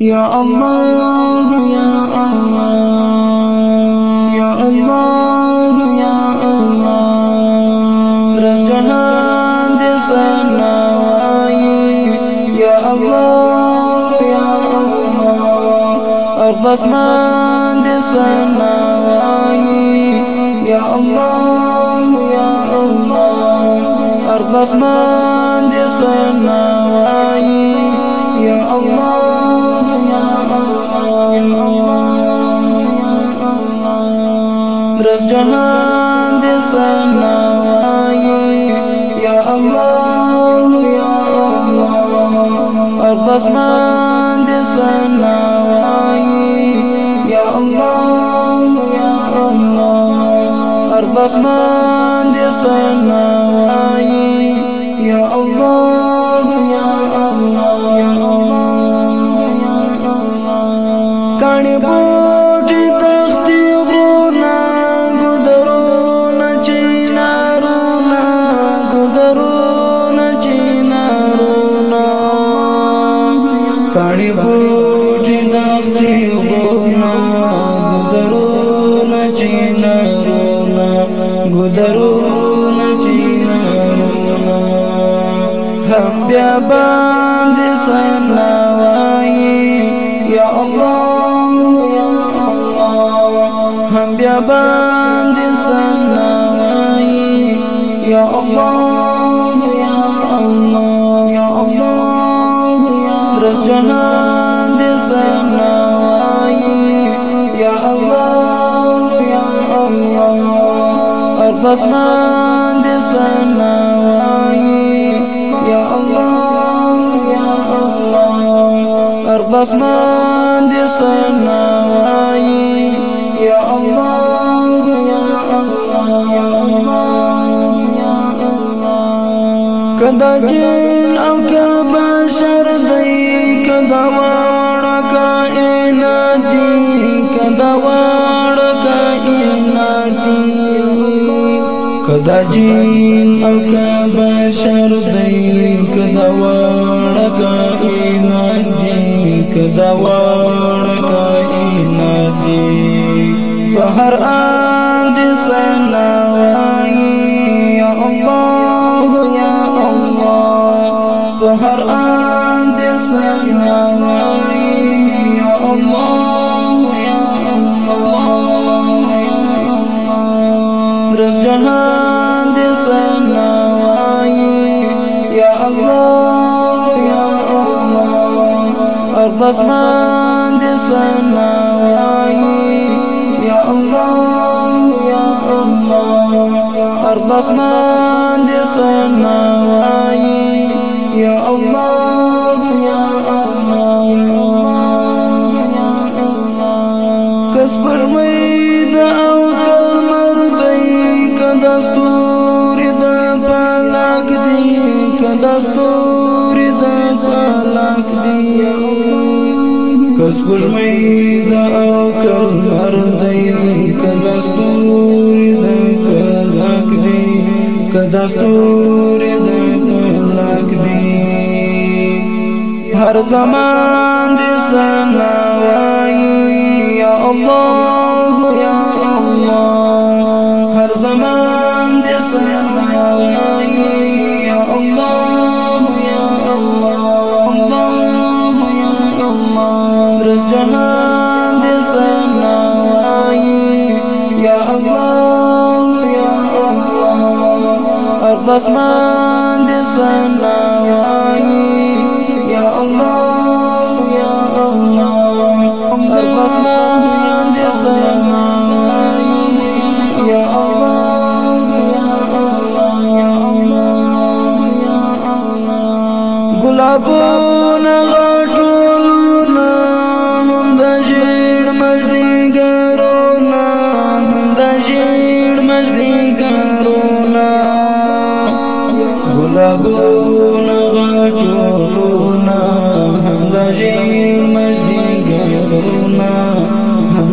یا الله یا الله یا الله یا الله. رز جهان دې سنا وایي یا الله یا الله. أرض أسمان دې سنا وایي یا الله یا الله. أرض أسمان دې سنا جهان دې سنا وایي یا الله یا الله. ارض اسمان دې سنا وایي یا الله یا الله. ارض اسمان دې سنا وایي یا الله یا الله. یا الله یا ګدرونا چینارونا هم بیا باندې سنا وایي یا الله یا الله هم بیا باندې سنا وایي یا الله ارض اسمان دې سنا وایي یا الله یا الله. أرض اسمان دې سنا وایي یا الله یا الله یا الله یا الله. کدا جن أو کا بشر دی کدا واړه کائنات دی کدا کدا جن أو کا بشر دی کدا واړه کائنات دی کدا واړه کائنات دی بهر ان دي سنا وایي یا الله یا الله. بهر ان دي سنا وایي اسمان دي سنا وایي یا الله یا الله. ارض اسمان دې سنا وایي یا الله یا الله. یا الله کس پر مې د أو کمر دی کدا ستوري د پلاک دی کدا ستوري کس پر مې د أو کمر دی کدا ستوري د پلاک دی۔ کدا پلاک دی هر زمان یا الله آسمان دې سنا وایي یا الله یا الله آسمان دې سنا وایي الله یا الله یا الله یا الله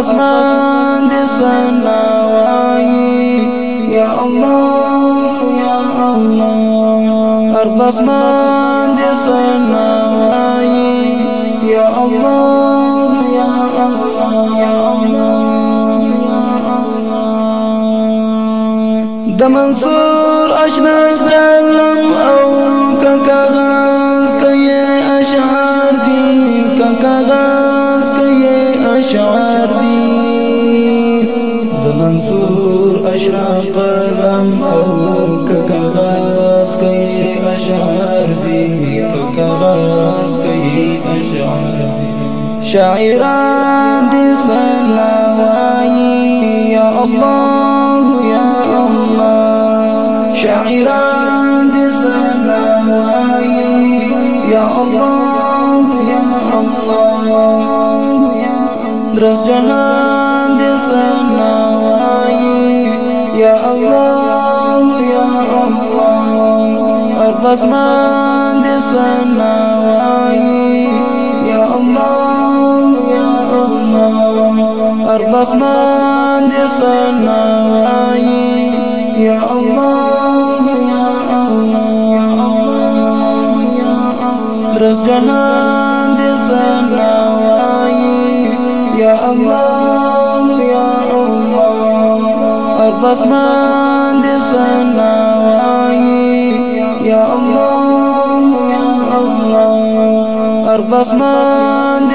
آسمان دي سناي يا الله يا الله أرض آسمان سناي يا الله يا الله يا الله يا الله د منصور آشنا قلم أو کاغذ کي اشعار دي کاغذ کي اشعار شاعران دي سلاوي يا الله يا الله شاعران دي سلاوي يا الله. يا الله درس جهان اسمان دي سلاوي يا الله يا الله أرض اسمان دي سناوي يا الله يا الله يا الله درس جهان يا الله يا الله أرض اسمان دي سناوي يا الله يا الله. أرض اسمان